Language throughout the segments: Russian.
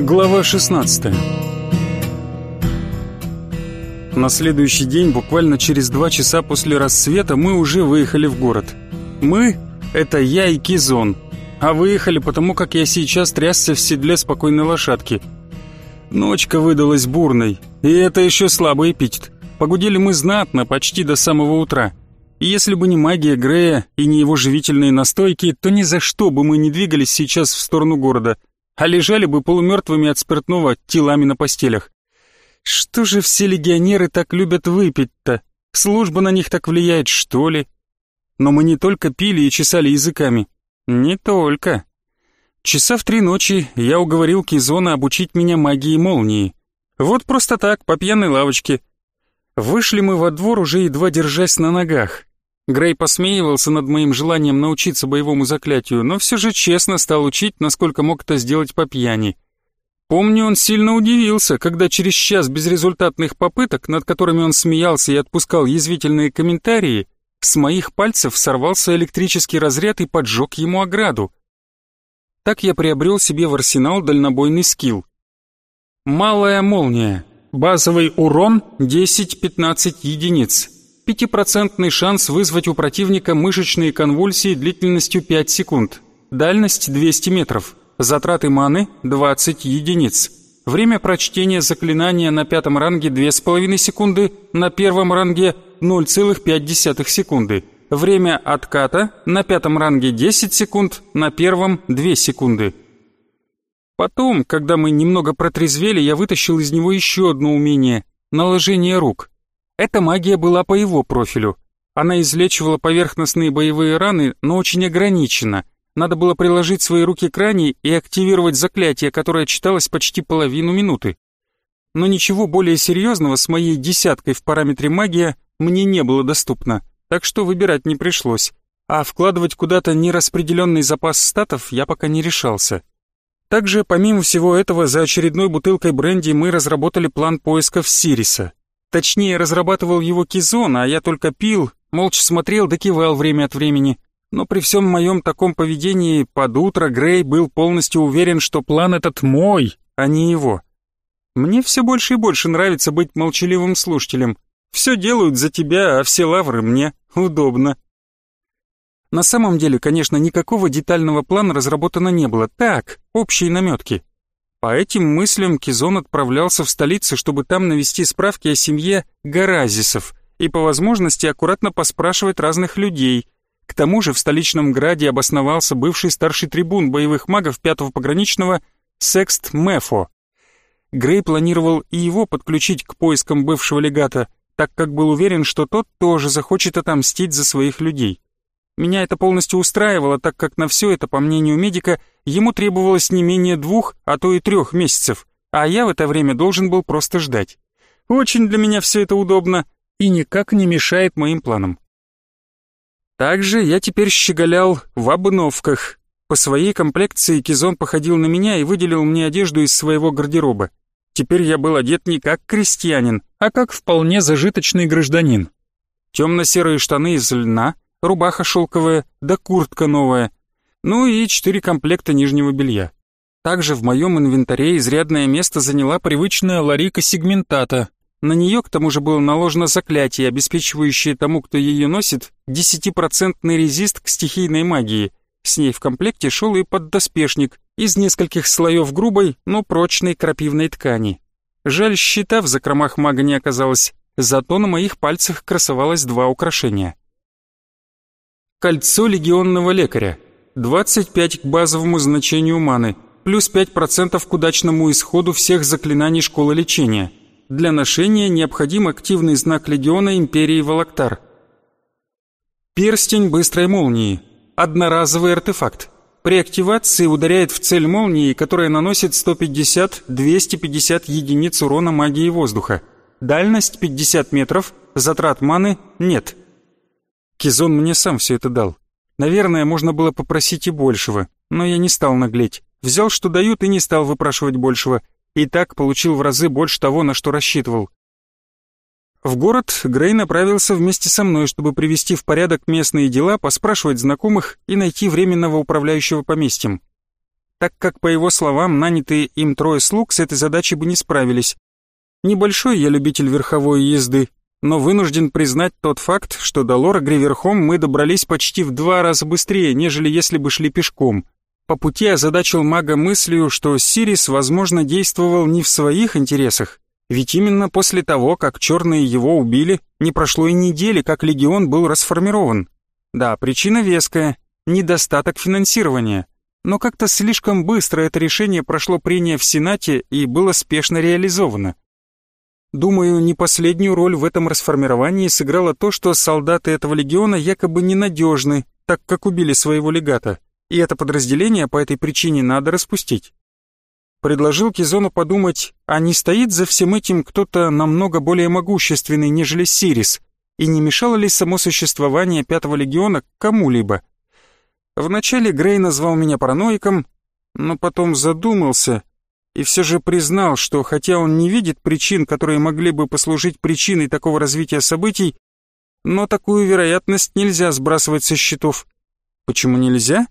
Глава 16 На следующий день, буквально через два часа после рассвета, мы уже выехали в город. Мы — это я и Кизон, а выехали потому, как я сейчас трясся в седле спокойной лошадки. Ночка выдалась бурной, и это еще слабый эпитет. Погудели мы знатно, почти до самого утра. И если бы не магия Грея и не его живительные настойки, то ни за что бы мы не двигались сейчас в сторону города, а лежали бы полумертвыми от спиртного телами на постелях. Что же все легионеры так любят выпить-то? Служба на них так влияет, что ли? Но мы не только пили и чесали языками. Не только. Часа в три ночи я уговорил Кизона обучить меня магии молнии. Вот просто так, по пьяной лавочке. Вышли мы во двор, уже едва держась на ногах. Грей посмеивался над моим желанием научиться боевому заклятию, но все же честно стал учить, насколько мог это сделать по пьяни. Помню, он сильно удивился, когда через час безрезультатных попыток, над которыми он смеялся и отпускал язвительные комментарии, с моих пальцев сорвался электрический разряд и поджег ему ограду. Так я приобрел себе в арсенал дальнобойный скилл. Малая молния. Базовый урон 10-15 единиц. Пятипроцентный шанс вызвать у противника мышечные конвульсии длительностью 5 секунд. Дальность 200 метров. Затраты маны 20 единиц. Время прочтения заклинания на пятом ранге 2,5 секунды, на первом ранге 0,5 секунды. Время отката на пятом ранге 10 секунд, на первом 2 секунды. Потом, когда мы немного протрезвели, я вытащил из него еще одно умение – наложение рук. Эта магия была по его профилю. Она излечивала поверхностные боевые раны, но очень ограниченно. Надо было приложить свои руки к ране и активировать заклятие, которое читалось почти половину минуты. Но ничего более серьезного с моей десяткой в параметре магия мне не было доступно, так что выбирать не пришлось. А вкладывать куда-то нераспределенный запас статов я пока не решался. Также, помимо всего этого, за очередной бутылкой бренди мы разработали план поисков Сириса. Точнее, разрабатывал его Кизон, а я только пил, молча смотрел да кивал время от времени. Но при всем моем таком поведении под утро Грей был полностью уверен, что план этот мой, а не его. Мне все больше и больше нравится быть молчаливым слушателем. Все делают за тебя, а все лавры мне. Удобно. На самом деле, конечно, никакого детального плана разработано не было. Так, общие наметки. По этим мыслям Кизон отправлялся в столицу, чтобы там навести справки о семье Гаразисов и по возможности аккуратно поспрашивать разных людей. К тому же в столичном граде обосновался бывший старший трибун боевых магов пятого пограничного Секст Мефо. Грей планировал и его подключить к поискам бывшего легата, так как был уверен, что тот тоже захочет отомстить за своих людей. Меня это полностью устраивало, так как на все это, по мнению медика, ему требовалось не менее двух, а то и трех месяцев, а я в это время должен был просто ждать. Очень для меня все это удобно и никак не мешает моим планам. Также я теперь щеголял в обновках. По своей комплекции Кизон походил на меня и выделил мне одежду из своего гардероба. Теперь я был одет не как крестьянин, а как вполне зажиточный гражданин. Темно-серые штаны из льна, рубаха шелковая, да куртка новая, ну и четыре комплекта нижнего белья. Также в моем инвентаре изрядное место заняла привычная ларика сегментата. На нее к тому же было наложено заклятие, обеспечивающее тому, кто ее носит, десятипроцентный резист к стихийной магии. С ней в комплекте шел и поддоспешник из нескольких слоев грубой, но прочной крапивной ткани. Жаль, щита в закромах мага не оказалось, зато на моих пальцах красовалось два украшения. Кольцо легионного лекаря. 25 к базовому значению маны, плюс 5% к удачному исходу всех заклинаний школы лечения. Для ношения необходим активный знак легиона Империи Валактар. Перстень быстрой молнии. Одноразовый артефакт. При активации ударяет в цель молнии, которая наносит 150-250 единиц урона магии воздуха. Дальность 50 метров, затрат маны нет. Кизон мне сам все это дал. Наверное, можно было попросить и большего, но я не стал наглеть. Взял, что дают, и не стал выпрашивать большего. И так получил в разы больше того, на что рассчитывал. В город Грей направился вместе со мной, чтобы привести в порядок местные дела, поспрашивать знакомых и найти временного управляющего поместьем. так как, по его словам, нанятые им трое слуг с этой задачей бы не справились. Небольшой я любитель верховой езды, но вынужден признать тот факт, что до Лорагри верхом мы добрались почти в два раза быстрее, нежели если бы шли пешком. По пути озадачил мага мыслью, что Сирис, возможно, действовал не в своих интересах, ведь именно после того, как черные его убили, не прошло и недели, как легион был расформирован. Да, причина веская – недостаток финансирования. Но как-то слишком быстро это решение прошло прения в Сенате и было спешно реализовано. Думаю, не последнюю роль в этом расформировании сыграло то, что солдаты этого легиона якобы ненадежны, так как убили своего легата, и это подразделение по этой причине надо распустить. Предложил Кизону подумать, а не стоит за всем этим кто-то намного более могущественный, нежели Сирис, и не мешало ли само существование Пятого Легиона кому-либо. Вначале Грей назвал меня параноиком, но потом задумался и все же признал, что хотя он не видит причин, которые могли бы послужить причиной такого развития событий, но такую вероятность нельзя сбрасывать со счетов. Почему нельзя?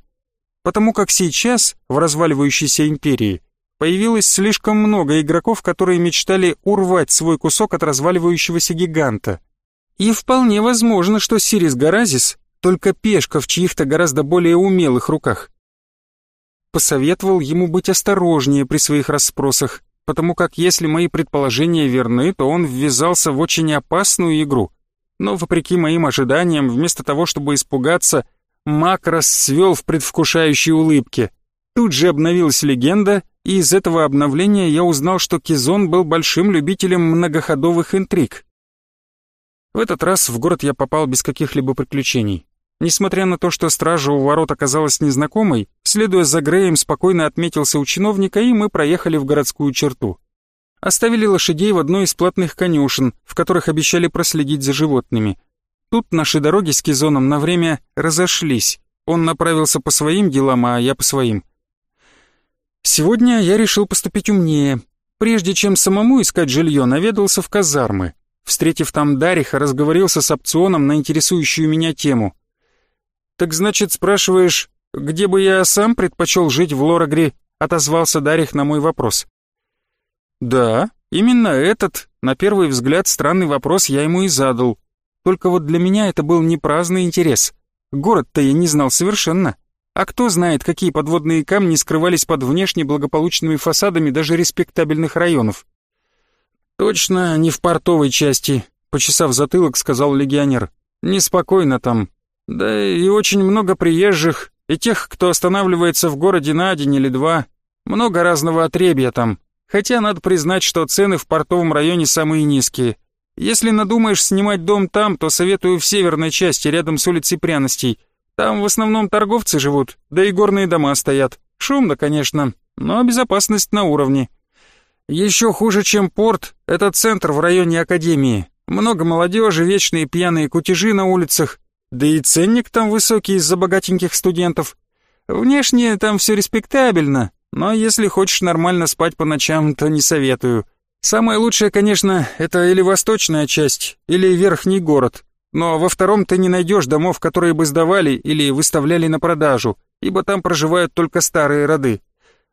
Потому как сейчас, в разваливающейся империи, появилось слишком много игроков, которые мечтали урвать свой кусок от разваливающегося гиганта. И вполне возможно, что Сирис Гаразис только пешка в чьих-то гораздо более умелых руках посоветовал ему быть осторожнее при своих расспросах, потому как если мои предположения верны, то он ввязался в очень опасную игру. Но, вопреки моим ожиданиям, вместо того, чтобы испугаться, маг расцвел в предвкушающей улыбке. Тут же обновилась легенда, и из этого обновления я узнал, что Кизон был большим любителем многоходовых интриг. В этот раз в город я попал без каких-либо приключений. Несмотря на то, что стража у ворот оказалась незнакомой, следуя за Греем, спокойно отметился у чиновника, и мы проехали в городскую черту. Оставили лошадей в одной из платных конюшен, в которых обещали проследить за животными. Тут наши дороги с Кизоном на время разошлись. Он направился по своим делам, а я по своим. Сегодня я решил поступить умнее. Прежде чем самому искать жилье, наведался в казармы. Встретив там Дариха, разговорился с опционом на интересующую меня тему. «Так значит, спрашиваешь, где бы я сам предпочел жить в Лорагре?» — отозвался Дарих на мой вопрос. «Да, именно этот, на первый взгляд, странный вопрос я ему и задал. Только вот для меня это был не праздный интерес. Город-то я не знал совершенно. А кто знает, какие подводные камни скрывались под внешне благополучными фасадами даже респектабельных районов?» «Точно не в портовой части», — почесав затылок, сказал легионер. «Неспокойно там, да и очень много приезжих, и тех, кто останавливается в городе на день или два. Много разного отребья там. Хотя надо признать, что цены в портовом районе самые низкие. Если надумаешь снимать дом там, то советую в северной части, рядом с улицей пряностей. Там в основном торговцы живут, да и горные дома стоят. Шумно, конечно, но безопасность на уровне. Еще хуже, чем порт, это центр в районе Академии. Много молодежи, вечные пьяные кутежи на улицах, да и ценник там высокий из-за богатеньких студентов. Внешне там все респектабельно, но если хочешь нормально спать по ночам, то не советую. Самое лучшее, конечно, это или восточная часть, или верхний город. Но во втором ты не найдешь домов, которые бы сдавали или выставляли на продажу, ибо там проживают только старые роды.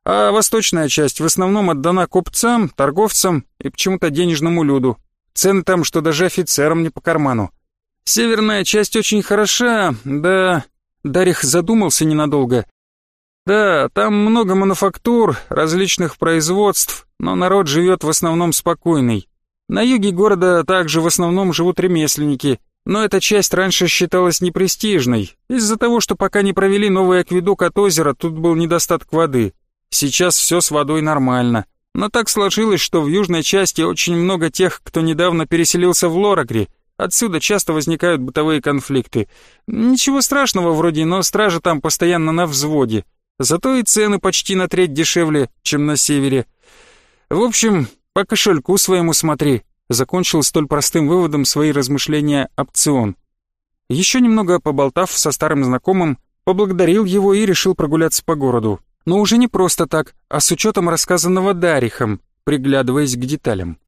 А восточная часть в основном отдана купцам, торговцам и почему-то денежному люду. Цены там, что даже офицерам не по карману. Северная часть очень хороша, да...» Дарих задумался ненадолго. «Да, там много мануфактур, различных производств, но народ живет в основном спокойный. На юге города также в основном живут ремесленники, но эта часть раньше считалась непрестижной, из-за того, что пока не провели новый акведук от озера, тут был недостаток воды. Сейчас все с водой нормально. Но так сложилось, что в южной части очень много тех, кто недавно переселился в Лорагри, Отсюда часто возникают бытовые конфликты. Ничего страшного вроде, но стража там постоянно на взводе. Зато и цены почти на треть дешевле, чем на севере. В общем, по кошельку своему смотри. Закончил столь простым выводом свои размышления опцион. Еще немного поболтав со старым знакомым, поблагодарил его и решил прогуляться по городу. Но уже не просто так, а с учетом рассказанного Дарихом, приглядываясь к деталям.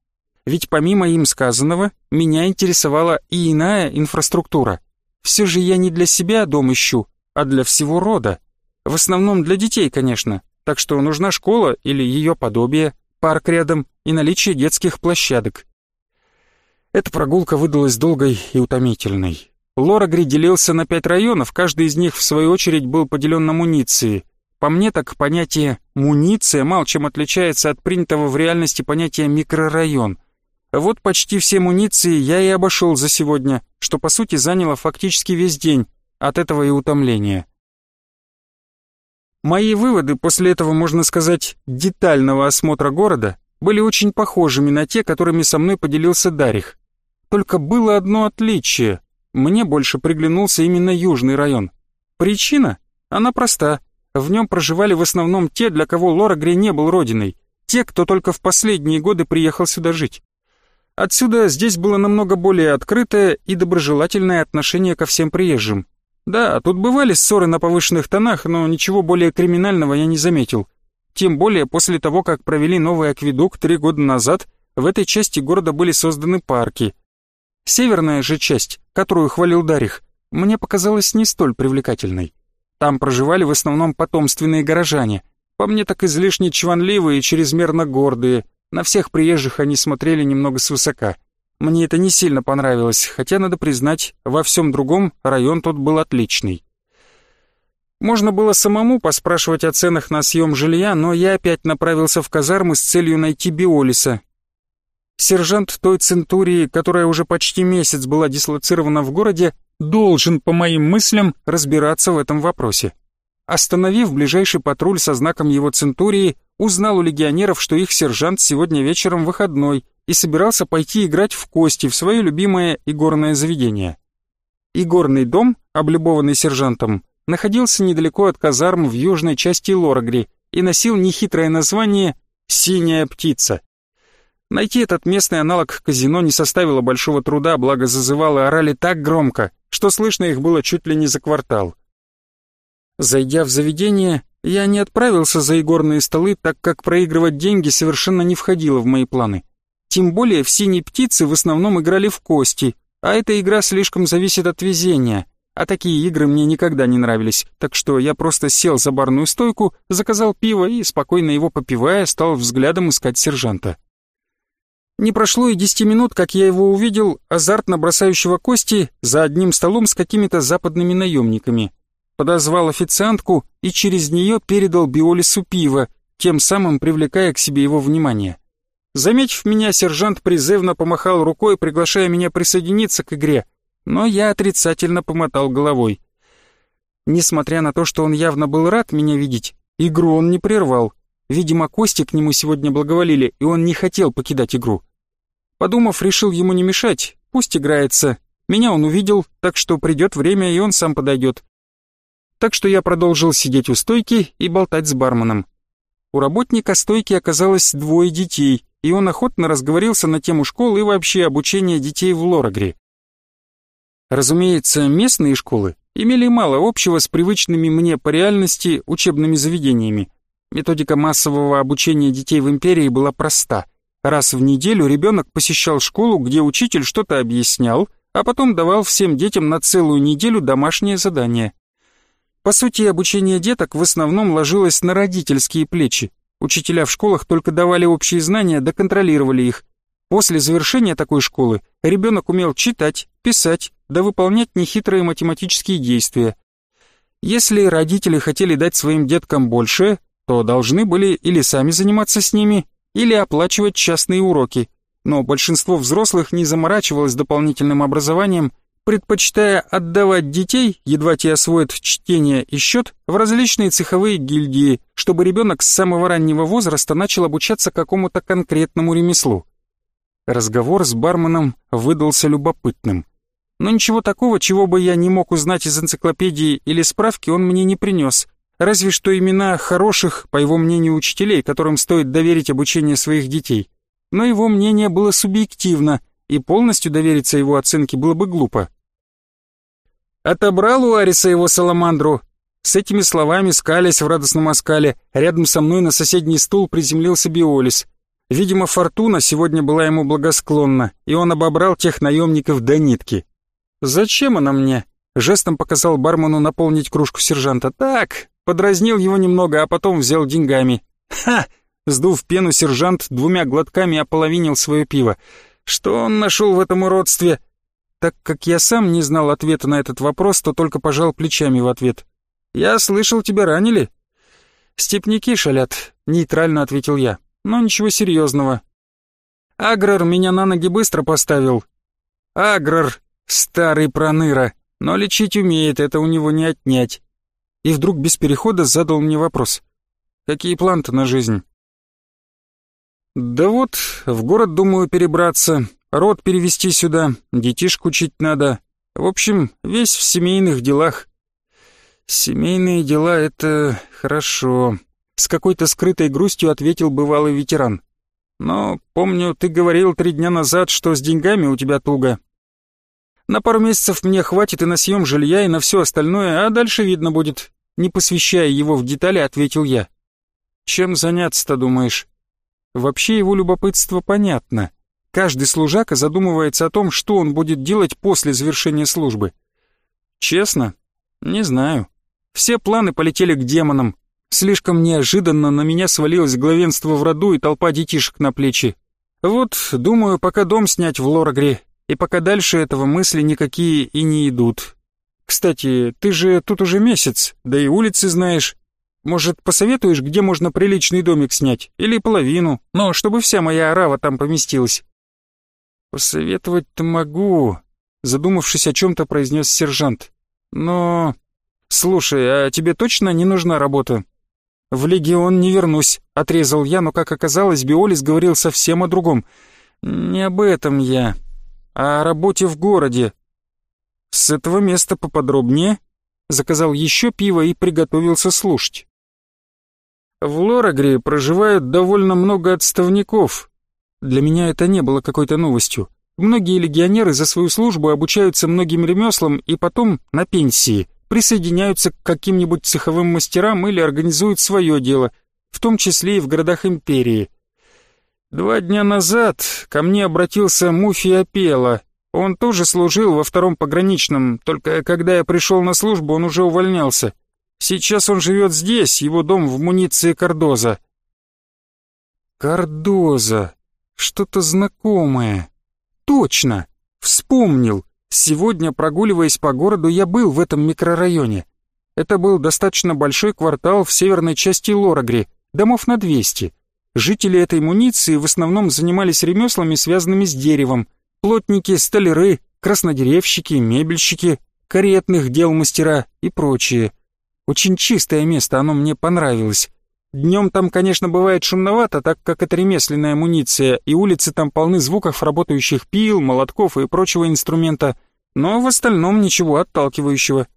Ведь помимо им сказанного, меня интересовала и иная инфраструктура. Все же я не для себя дом ищу, а для всего рода. В основном для детей, конечно, так что нужна школа или ее подобие, парк рядом и наличие детских площадок. Эта прогулка выдалась долгой и утомительной. Лорагри делился на пять районов, каждый из них в свою очередь был поделен на муниции. По мне так понятие «муниция» мало чем отличается от принятого в реальности понятия «микрорайон». Вот почти все муниции я и обошел за сегодня, что по сути заняло фактически весь день, от этого и утомления. Мои выводы после этого, можно сказать, детального осмотра города были очень похожими на те, которыми со мной поделился Дарих. Только было одно отличие. Мне больше приглянулся именно южный район. Причина? Она проста. В нем проживали в основном те, для кого Лорагри не был родиной. Те, кто только в последние годы приехал сюда жить. Отсюда здесь было намного более открытое и доброжелательное отношение ко всем приезжим. Да, тут бывали ссоры на повышенных тонах, но ничего более криминального я не заметил. Тем более после того, как провели новый акведук три года назад, в этой части города были созданы парки. Северная же часть, которую хвалил Дарих, мне показалась не столь привлекательной. Там проживали в основном потомственные горожане, по мне так излишне чванливые и чрезмерно гордые, на всех приезжих они смотрели немного свысока. Мне это не сильно понравилось, хотя, надо признать, во всем другом район тот был отличный. Можно было самому поспрашивать о ценах на съем жилья, но я опять направился в казармы с целью найти Биолиса. Сержант той центурии, которая уже почти месяц была дислоцирована в городе, должен, по моим мыслям, разбираться в этом вопросе. Остановив ближайший патруль со знаком его центурии, узнал у легионеров, что их сержант сегодня вечером выходной и собирался пойти играть в кости в свое любимое игорное заведение. Игорный дом, облюбованный сержантом, находился недалеко от казарм в южной части Лорагри и носил нехитрое название «Синяя птица». Найти этот местный аналог казино не составило большого труда, благо зазывалы орали так громко, что слышно их было чуть ли не за квартал. Зайдя в заведение, я не отправился за игорные столы, так как проигрывать деньги совершенно не входило в мои планы. Тем более в «Синей птице» в основном играли в кости, а эта игра слишком зависит от везения, а такие игры мне никогда не нравились, так что я просто сел за барную стойку, заказал пиво и, спокойно его попивая, стал взглядом искать сержанта. Не прошло и десяти минут, как я его увидел, азартно бросающего кости за одним столом с какими-то западными наемниками подозвал официантку и через нее передал Биолису пиво, тем самым привлекая к себе его внимание. Заметив меня, сержант призывно помахал рукой, приглашая меня присоединиться к игре, но я отрицательно помотал головой. Несмотря на то, что он явно был рад меня видеть, игру он не прервал. Видимо, кости к нему сегодня благоволили, и он не хотел покидать игру. Подумав, решил ему не мешать, пусть играется. Меня он увидел, так что придет время, и он сам подойдет так что я продолжил сидеть у стойки и болтать с барменом. У работника стойки оказалось двое детей, и он охотно разговорился на тему школы и вообще обучения детей в Лорагре. Разумеется, местные школы имели мало общего с привычными мне по реальности учебными заведениями. Методика массового обучения детей в империи была проста. Раз в неделю ребенок посещал школу, где учитель что-то объяснял, а потом давал всем детям на целую неделю домашнее задание. По сути, обучение деток в основном ложилось на родительские плечи. Учителя в школах только давали общие знания, да контролировали их. После завершения такой школы ребенок умел читать, писать, да выполнять нехитрые математические действия. Если родители хотели дать своим деткам больше, то должны были или сами заниматься с ними, или оплачивать частные уроки. Но большинство взрослых не заморачивалось дополнительным образованием предпочитая отдавать детей, едва те освоят чтение и счет, в различные цеховые гильдии, чтобы ребенок с самого раннего возраста начал обучаться какому-то конкретному ремеслу. Разговор с барменом выдался любопытным. Но ничего такого, чего бы я не мог узнать из энциклопедии или справки, он мне не принес. Разве что имена хороших, по его мнению, учителей, которым стоит доверить обучение своих детей. Но его мнение было субъективно, и полностью довериться его оценке было бы глупо. Отобрал у Ариса его саламандру. С этими словами, скалясь в радостном оскале, рядом со мной на соседний стул приземлился Биолис. Видимо, фортуна сегодня была ему благосклонна, и он обобрал тех наемников до нитки. «Зачем она мне?» Жестом показал бармену наполнить кружку сержанта. «Так, подразнил его немного, а потом взял деньгами. Ха! Сдув пену, сержант двумя глотками ополовинил свое пиво. Что он нашел в этом уродстве? Так как я сам не знал ответа на этот вопрос, то только пожал плечами в ответ. «Я слышал, тебя ранили?» «Степняки шалят», — нейтрально ответил я. «Но ничего серьезного». «Агрор меня на ноги быстро поставил». «Агрор, старый проныра, но лечить умеет, это у него не отнять». И вдруг без перехода задал мне вопрос. «Какие планы на жизнь?» «Да вот, в город думаю перебраться, род перевести сюда, детишек учить надо. В общем, весь в семейных делах». «Семейные дела — это хорошо», — с какой-то скрытой грустью ответил бывалый ветеран. «Но, помню, ты говорил три дня назад, что с деньгами у тебя туго. На пару месяцев мне хватит и на съем жилья, и на все остальное, а дальше видно будет». Не посвящая его в детали, ответил я. «Чем заняться-то, думаешь?» Вообще его любопытство понятно. Каждый служака задумывается о том, что он будет делать после завершения службы. Честно? Не знаю. Все планы полетели к демонам. Слишком неожиданно на меня свалилось главенство в роду и толпа детишек на плечи. Вот, думаю, пока дом снять в Лорагре, и пока дальше этого мысли никакие и не идут. Кстати, ты же тут уже месяц, да и улицы знаешь. Может, посоветуешь, где можно приличный домик снять? Или половину, но чтобы вся моя орава там поместилась?» «Посоветовать-то могу», — задумавшись о чем-то, произнес сержант. «Но... Слушай, а тебе точно не нужна работа?» «В легион не вернусь», — отрезал я, но, как оказалось, Биолис говорил совсем о другом. «Не об этом я, а о работе в городе. С этого места поподробнее?» Заказал еще пиво и приготовился слушать. В Лорагре проживают довольно много отставников. Для меня это не было какой-то новостью. Многие легионеры за свою службу обучаются многим ремеслам и потом, на пенсии, присоединяются к каким-нибудь цеховым мастерам или организуют свое дело, в том числе и в городах империи. Два дня назад ко мне обратился Муфи Апела. Он тоже служил во втором пограничном, только когда я пришел на службу, он уже увольнялся. Сейчас он живет здесь, его дом в муниции Кардоза. Кардоза. Что-то знакомое. Точно. Вспомнил. Сегодня, прогуливаясь по городу, я был в этом микрорайоне. Это был достаточно большой квартал в северной части Лорагри, домов на 200. Жители этой муниции в основном занимались ремеслами, связанными с деревом. Плотники, столяры, краснодеревщики, мебельщики, каретных дел мастера и прочие. Очень чистое место, оно мне понравилось. Днем там, конечно, бывает шумновато, так как это ремесленная амуниция, и улицы там полны звуков работающих пил, молотков и прочего инструмента, но в остальном ничего отталкивающего.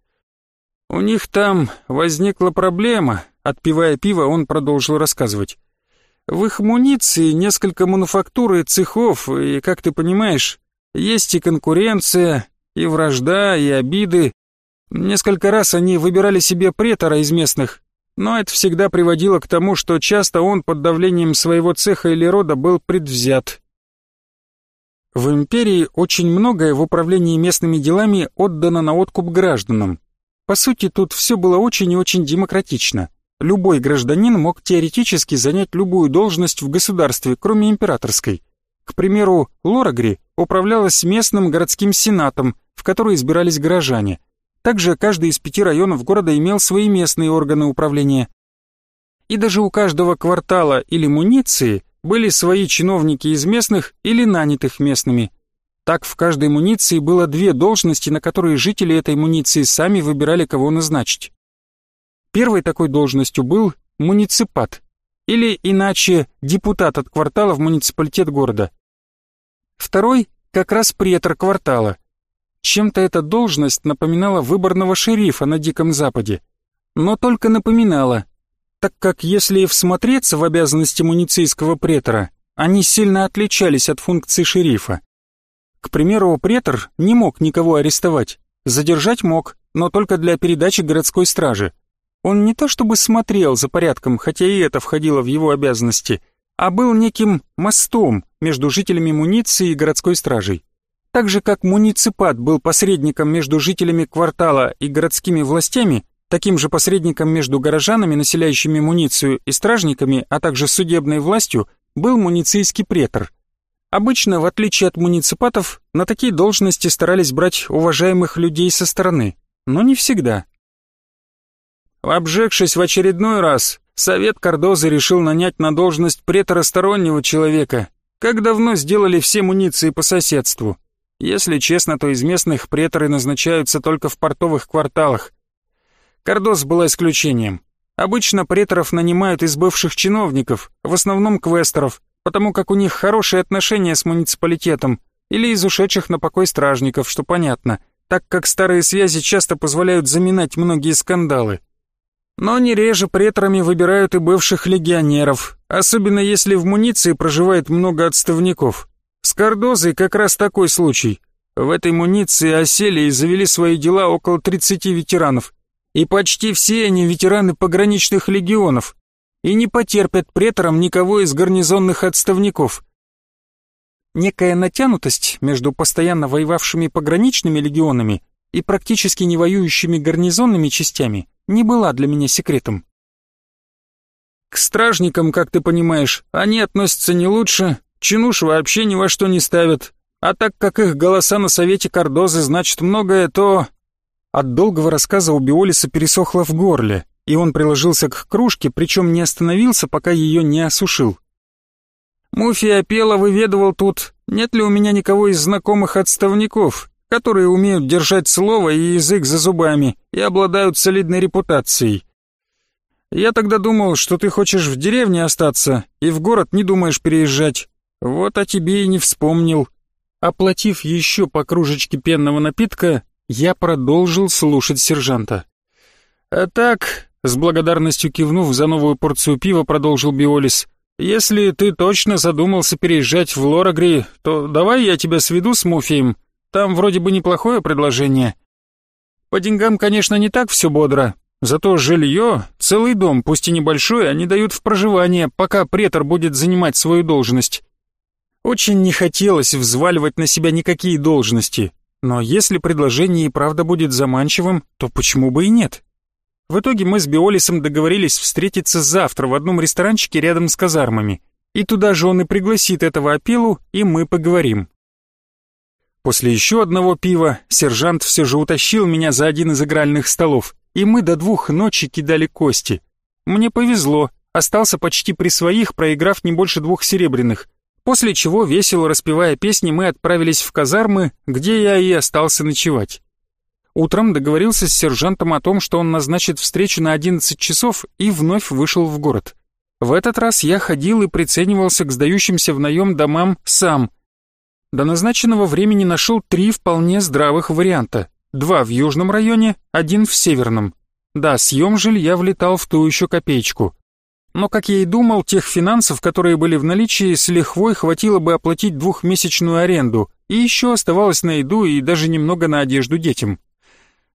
У них там возникла проблема, отпивая пиво, он продолжил рассказывать. В их муниции несколько мануфактур и цехов, и, как ты понимаешь, есть и конкуренция, и вражда, и обиды, Несколько раз они выбирали себе претора из местных, но это всегда приводило к тому, что часто он под давлением своего цеха или рода был предвзят. В империи очень многое в управлении местными делами отдано на откуп гражданам. По сути, тут все было очень и очень демократично. Любой гражданин мог теоретически занять любую должность в государстве, кроме императорской. К примеру, Лорагри управлялась местным городским сенатом, в который избирались горожане – также каждый из пяти районов города имел свои местные органы управления. И даже у каждого квартала или муниции были свои чиновники из местных или нанятых местными. Так в каждой муниции было две должности, на которые жители этой муниции сами выбирали, кого назначить. Первой такой должностью был муниципат, или иначе депутат от квартала в муниципалитет города. Второй – как раз претор квартала, чем-то эта должность напоминала выборного шерифа на Диком Западе. Но только напоминала, так как если всмотреться в обязанности муницейского претора, они сильно отличались от функций шерифа. К примеру, претор не мог никого арестовать, задержать мог, но только для передачи городской стражи. Он не то чтобы смотрел за порядком, хотя и это входило в его обязанности, а был неким мостом между жителями муниции и городской стражей. Так же как муниципат был посредником между жителями квартала и городскими властями, Таким же посредником между горожанами, населяющими муницию, и стражниками, а также судебной властью, был муницийский претор. Обычно, в отличие от муниципатов, на такие должности старались брать уважаемых людей со стороны, но не всегда. Обжегшись в очередной раз, совет Кардозы решил нанять на должность претора стороннего человека, как давно сделали все муниции по соседству. Если честно, то из местных преторы назначаются только в портовых кварталах. Кардос была исключением. Обычно преторов нанимают из бывших чиновников, в основном квестеров, потому как у них хорошие отношения с муниципалитетом, или из ушедших на покой стражников, что понятно, так как старые связи часто позволяют заминать многие скандалы. Но не реже преторами выбирают и бывших легионеров, особенно если в муниции проживает много отставников. С Кардозой как раз такой случай. В этой муниции осели и завели свои дела около 30 ветеранов. И почти все они ветераны пограничных легионов, и не потерпят претором никого из гарнизонных отставников. Некая натянутость между постоянно воевавшими пограничными легионами и практически не воюющими гарнизонными частями не была для меня секретом. К стражникам, как ты понимаешь, они относятся не лучше, чинуш вообще ни во что не ставят, а так как их голоса на совете Кордозы значат многое, то... От долгого рассказа у Биолиса пересохло в горле, и он приложился к кружке, причем не остановился, пока ее не осушил. Муфия пела выведывал тут, нет ли у меня никого из знакомых отставников, которые умеют держать слово и язык за зубами и обладают солидной репутацией. Я тогда думал, что ты хочешь в деревне остаться и в город не думаешь переезжать. Вот о тебе и не вспомнил. Оплатив еще по кружечке пенного напитка, я продолжил слушать сержанта. А так, с благодарностью кивнув за новую порцию пива, продолжил Биолис. «Если ты точно задумался переезжать в Лорагри, то давай я тебя сведу с Муфием. Там вроде бы неплохое предложение. По деньгам, конечно, не так все бодро, зато жилье, целый дом, пусть и небольшой, они дают в проживание, пока претор будет занимать свою должность. Очень не хотелось взваливать на себя никакие должности, но если предложение и правда будет заманчивым, то почему бы и нет?» В итоге мы с Биолисом договорились встретиться завтра в одном ресторанчике рядом с казармами. И туда же он и пригласит этого опелу, и мы поговорим. После еще одного пива сержант все же утащил меня за один из игральных столов, и мы до двух ночи кидали кости. Мне повезло, остался почти при своих, проиграв не больше двух серебряных, после чего, весело распевая песни, мы отправились в казармы, где я и остался ночевать. Утром договорился с сержантом о том, что он назначит встречу на 11 часов и вновь вышел в город. В этот раз я ходил и приценивался к сдающимся в наем домам сам. До назначенного времени нашел три вполне здравых варианта. Два в южном районе, один в северном. Да, съем жилья влетал в ту еще копеечку. Но, как я и думал, тех финансов, которые были в наличии, с лихвой хватило бы оплатить двухмесячную аренду, и еще оставалось на еду и даже немного на одежду детям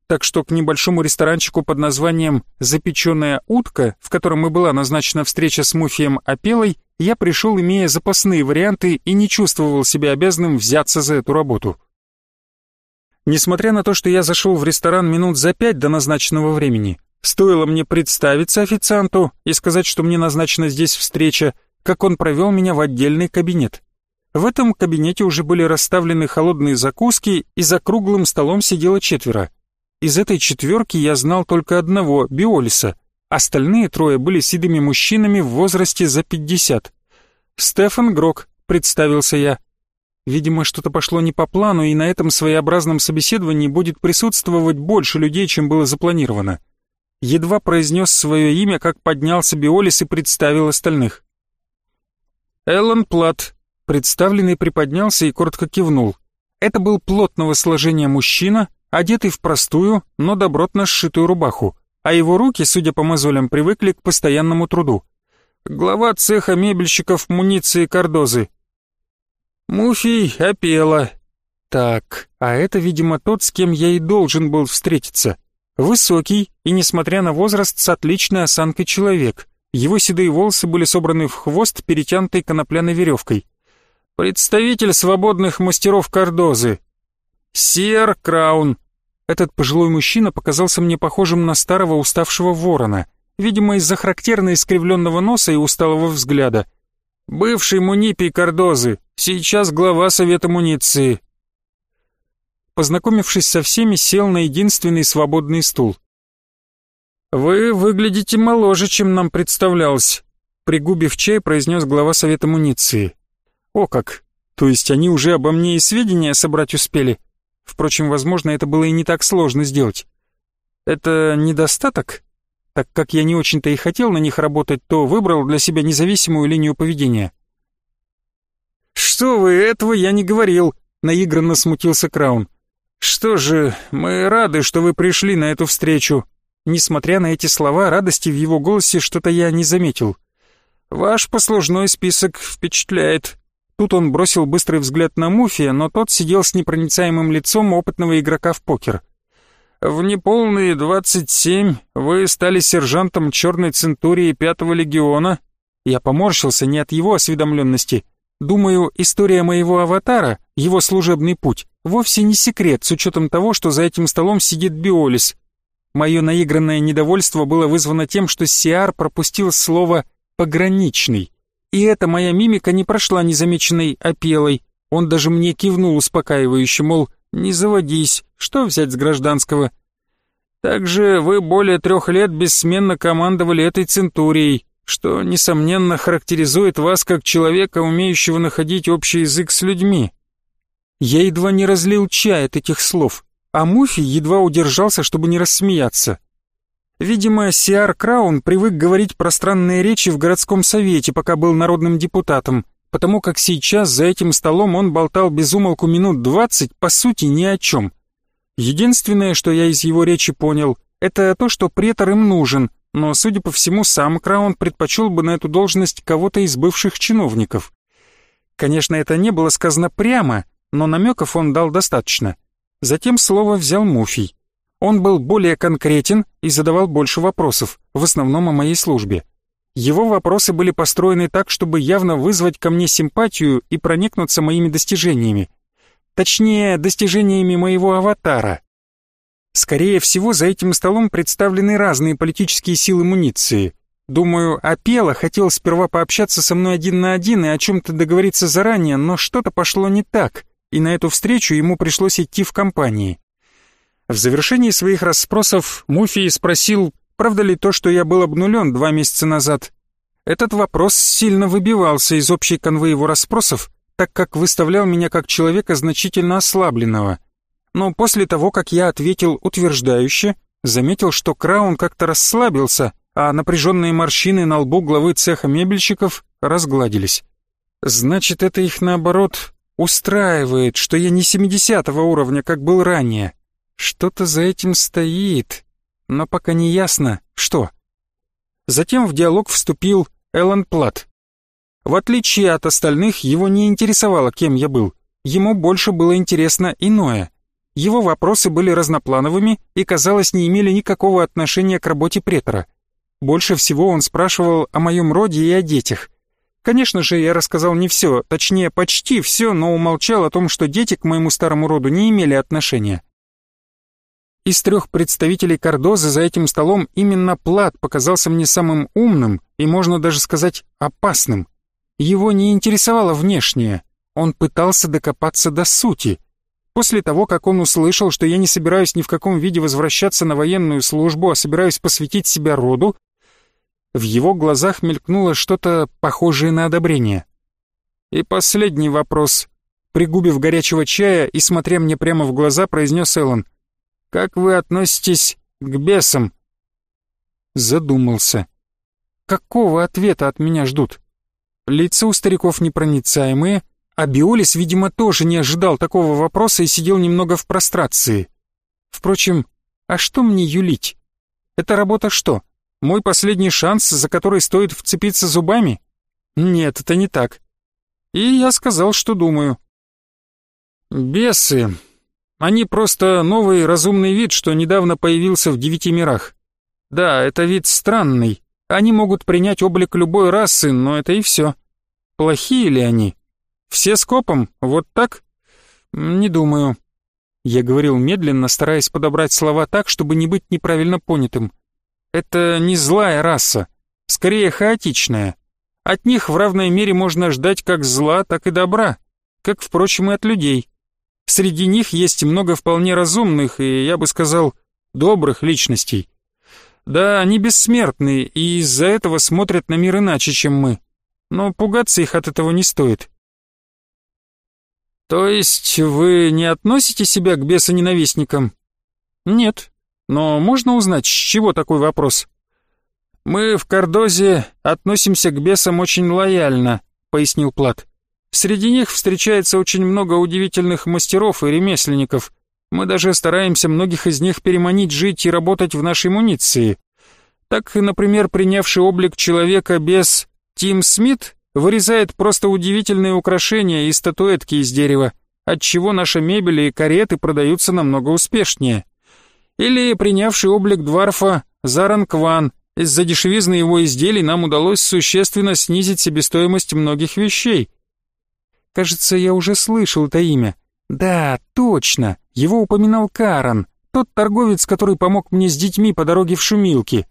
так что к небольшому ресторанчику под названием «Запеченная утка», в котором и была назначена встреча с Муфием Опелой, я пришел, имея запасные варианты, и не чувствовал себя обязанным взяться за эту работу. Несмотря на то, что я зашел в ресторан минут за пять до назначенного времени, стоило мне представиться официанту и сказать, что мне назначена здесь встреча, как он провел меня в отдельный кабинет. В этом кабинете уже были расставлены холодные закуски, и за круглым столом сидело четверо. Из этой четверки я знал только одного, Биолиса. Остальные трое были седыми мужчинами в возрасте за пятьдесят. «Стефан Грок», — представился я. Видимо, что-то пошло не по плану, и на этом своеобразном собеседовании будет присутствовать больше людей, чем было запланировано. Едва произнес свое имя, как поднялся Биолис и представил остальных. Эллен Плат, представленный приподнялся и коротко кивнул. Это был плотного сложения мужчина, одетый в простую, но добротно сшитую рубаху, а его руки, судя по мозолям, привыкли к постоянному труду. Глава цеха мебельщиков муниции Кардозы. Муфий опела. Так, а это, видимо, тот, с кем я и должен был встретиться. Высокий и, несмотря на возраст, с отличной осанкой человек. Его седые волосы были собраны в хвост, перетянутой конопляной веревкой. Представитель свободных мастеров Кардозы, Сир Краун. Этот пожилой мужчина показался мне похожим на старого уставшего ворона, видимо, из-за характерно искривленного носа и усталого взгляда. Бывший Мунипий Кардозы, сейчас глава Совета Муниции. Познакомившись со всеми, сел на единственный свободный стул. «Вы выглядите моложе, чем нам представлялось», — пригубив чай, произнес глава Совета Муниции. «О как! То есть они уже обо мне и сведения собрать успели? Впрочем, возможно, это было и не так сложно сделать. Это недостаток?» Так как я не очень-то и хотел на них работать, то выбрал для себя независимую линию поведения. «Что вы, этого я не говорил», — наигранно смутился Краун. «Что же, мы рады, что вы пришли на эту встречу». Несмотря на эти слова, радости в его голосе что-то я не заметил. «Ваш послужной список впечатляет». Тут он бросил быстрый взгляд на Муфия, но тот сидел с непроницаемым лицом опытного игрока в покер — в неполные двадцать семь вы стали сержантом черной центурии пятого легиона. Я поморщился не от его осведомленности. Думаю, история моего аватара, его служебный путь, вовсе не секрет с учетом того, что за этим столом сидит Биолис. Мое наигранное недовольство было вызвано тем, что Сиар пропустил слово «пограничный». И эта моя мимика не прошла незамеченной опелой. Он даже мне кивнул успокаивающе, мол, не заводись, что взять с гражданского? Также вы более трех лет бессменно командовали этой центурией, что, несомненно, характеризует вас как человека, умеющего находить общий язык с людьми. Я едва не разлил чай от этих слов, а Муфи едва удержался, чтобы не рассмеяться. Видимо, Сиар Краун привык говорить пространные речи в городском совете, пока был народным депутатом, потому как сейчас за этим столом он болтал без умолку минут двадцать, по сути, ни о чем. Единственное, что я из его речи понял, это то, что претор им нужен, но, судя по всему, сам Краун предпочел бы на эту должность кого-то из бывших чиновников. Конечно, это не было сказано прямо, но намеков он дал достаточно. Затем слово взял Муфий. Он был более конкретен и задавал больше вопросов, в основном о моей службе. Его вопросы были построены так, чтобы явно вызвать ко мне симпатию и проникнуться моими достижениями. Точнее, достижениями моего аватара. Скорее всего, за этим столом представлены разные политические силы муниции. Думаю, Апела хотел сперва пообщаться со мной один на один и о чем-то договориться заранее, но что-то пошло не так, и на эту встречу ему пришлось идти в компании. В завершении своих расспросов Муфий спросил, Правда ли то, что я был обнулен два месяца назад? Этот вопрос сильно выбивался из общей конвы его расспросов, так как выставлял меня как человека значительно ослабленного. Но после того, как я ответил утверждающе, заметил, что Краун как-то расслабился, а напряженные морщины на лбу главы цеха мебельщиков разгладились. Значит, это их наоборот устраивает, что я не 70 уровня, как был ранее. Что-то за этим стоит но пока не ясно, что. Затем в диалог вступил Эллен Плат. В отличие от остальных, его не интересовало, кем я был. Ему больше было интересно иное. Его вопросы были разноплановыми и, казалось, не имели никакого отношения к работе претора. Больше всего он спрашивал о моем роде и о детях. Конечно же, я рассказал не все, точнее, почти все, но умолчал о том, что дети к моему старому роду не имели отношения. Из трех представителей Кардозы за этим столом именно Плат показался мне самым умным и, можно даже сказать, опасным. Его не интересовало внешнее, он пытался докопаться до сути. После того, как он услышал, что я не собираюсь ни в каком виде возвращаться на военную службу, а собираюсь посвятить себя роду, в его глазах мелькнуло что-то похожее на одобрение. И последний вопрос. Пригубив горячего чая и смотря мне прямо в глаза, произнес Эллен — как вы относитесь к бесам?» Задумался. Какого ответа от меня ждут? Лица у стариков непроницаемые, а Биолис, видимо, тоже не ожидал такого вопроса и сидел немного в прострации. Впрочем, а что мне юлить? Это работа что? Мой последний шанс, за который стоит вцепиться зубами? Нет, это не так. И я сказал, что думаю. Бесы, они просто новый разумный вид, что недавно появился в девяти мирах. Да, это вид странный. Они могут принять облик любой расы, но это и все. Плохие ли они? Все скопом? Вот так? Не думаю. Я говорил медленно, стараясь подобрать слова так, чтобы не быть неправильно понятым. Это не злая раса, скорее хаотичная. От них в равной мере можно ждать как зла, так и добра, как, впрочем, и от людей. Среди них есть много вполне разумных и, я бы сказал, добрых личностей. Да, они бессмертны и из-за этого смотрят на мир иначе, чем мы. Но пугаться их от этого не стоит. То есть вы не относите себя к бесоненавистникам? Нет. Но можно узнать, с чего такой вопрос? Мы в Кардозе относимся к бесам очень лояльно, пояснил Плат. Среди них встречается очень много удивительных мастеров и ремесленников. Мы даже стараемся многих из них переманить жить и работать в нашей муниции. Так, например, принявший облик человека без Тим Смит вырезает просто удивительные украшения и статуэтки из дерева, отчего наша мебель и кареты продаются намного успешнее. Или принявший облик дворфа Заран Кван, из-за дешевизны его изделий нам удалось существенно снизить себестоимость многих вещей. Кажется, я уже слышал это имя. Да, точно, его упоминал Каран, тот торговец, который помог мне с детьми по дороге в Шумилки.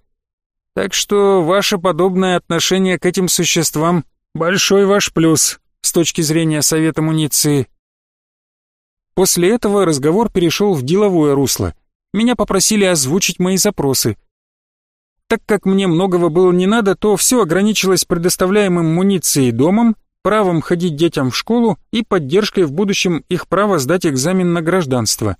Так что ваше подобное отношение к этим существам Большой ваш плюс с точки зрения Совета Муниции. После этого разговор перешел в деловое русло. Меня попросили озвучить мои запросы. Так как мне многого было не надо, то все ограничилось предоставляемым муницией домом, правом ходить детям в школу и поддержкой в будущем их права сдать экзамен на гражданство.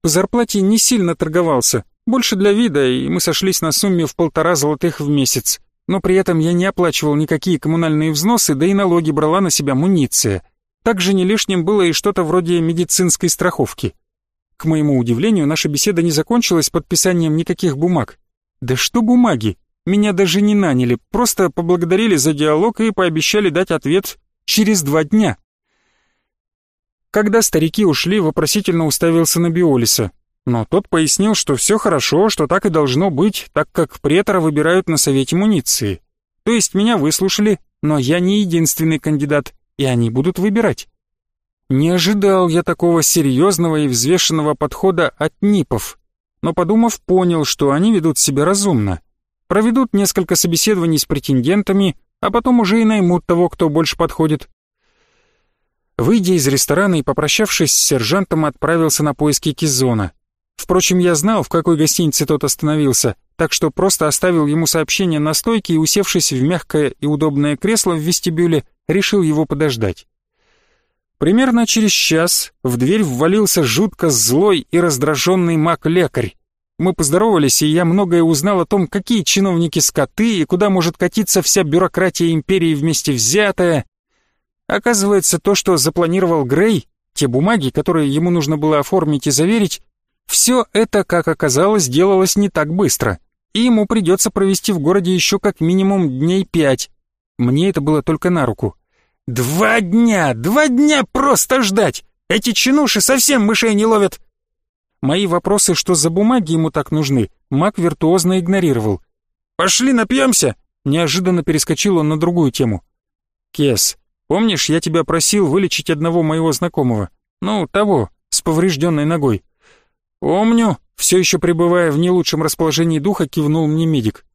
По зарплате не сильно торговался, больше для вида, и мы сошлись на сумме в полтора золотых в месяц но при этом я не оплачивал никакие коммунальные взносы, да и налоги брала на себя муниция. Также не лишним было и что-то вроде медицинской страховки. К моему удивлению, наша беседа не закончилась подписанием никаких бумаг. Да что бумаги? Меня даже не наняли, просто поблагодарили за диалог и пообещали дать ответ через два дня. Когда старики ушли, вопросительно уставился на Биолиса но тот пояснил, что все хорошо, что так и должно быть, так как претора выбирают на совете муниции. То есть меня выслушали, но я не единственный кандидат, и они будут выбирать. Не ожидал я такого серьезного и взвешенного подхода от НИПов, но подумав, понял, что они ведут себя разумно. Проведут несколько собеседований с претендентами, а потом уже и наймут того, кто больше подходит. Выйдя из ресторана и попрощавшись с сержантом, отправился на поиски Кизона. Впрочем, я знал, в какой гостинице тот остановился, так что просто оставил ему сообщение на стойке и, усевшись в мягкое и удобное кресло в вестибюле, решил его подождать. Примерно через час в дверь ввалился жутко злой и раздраженный маг-лекарь. Мы поздоровались, и я многое узнал о том, какие чиновники скоты и куда может катиться вся бюрократия империи вместе взятая. Оказывается, то, что запланировал Грей, те бумаги, которые ему нужно было оформить и заверить, все это, как оказалось, делалось не так быстро, и ему придется провести в городе еще как минимум дней пять. Мне это было только на руку. «Два дня! Два дня просто ждать! Эти чинуши совсем мышей не ловят!» Мои вопросы, что за бумаги ему так нужны, маг виртуозно игнорировал. «Пошли напьемся!» Неожиданно перескочил он на другую тему. «Кес, помнишь, я тебя просил вылечить одного моего знакомого? Ну, того, с поврежденной ногой. «Помню», — все еще пребывая в не лучшем расположении духа, кивнул мне медик.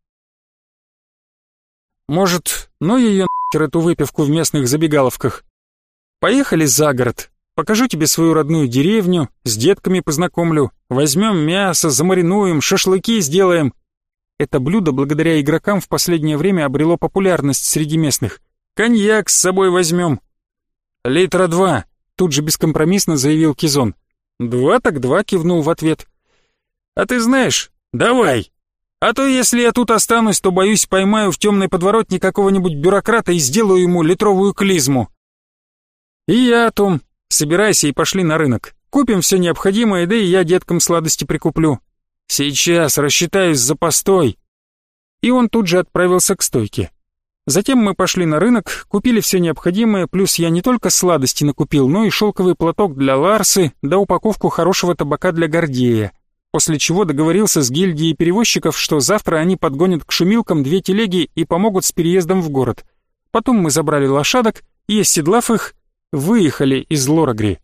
«Может, ну ее нахер эту выпивку в местных забегаловках? Поехали за город, покажу тебе свою родную деревню, с детками познакомлю, возьмем мясо, замаринуем, шашлыки сделаем». Это блюдо благодаря игрокам в последнее время обрело популярность среди местных. «Коньяк с собой возьмем». «Литра два», — тут же бескомпромиссно заявил Кизон. «Два так два», — кивнул в ответ. «А ты знаешь, давай. А то если я тут останусь, то, боюсь, поймаю в темной подворотне какого-нибудь бюрократа и сделаю ему литровую клизму». «И я, Том, собирайся и пошли на рынок. Купим все необходимое, да и я деткам сладости прикуплю. Сейчас рассчитаюсь за постой». И он тут же отправился к стойке. Затем мы пошли на рынок, купили все необходимое, плюс я не только сладости накупил, но и шелковый платок для Ларсы, да упаковку хорошего табака для Гордея. После чего договорился с гильдией перевозчиков, что завтра они подгонят к шумилкам две телеги и помогут с переездом в город. Потом мы забрали лошадок и, оседлав их, выехали из Лорагри.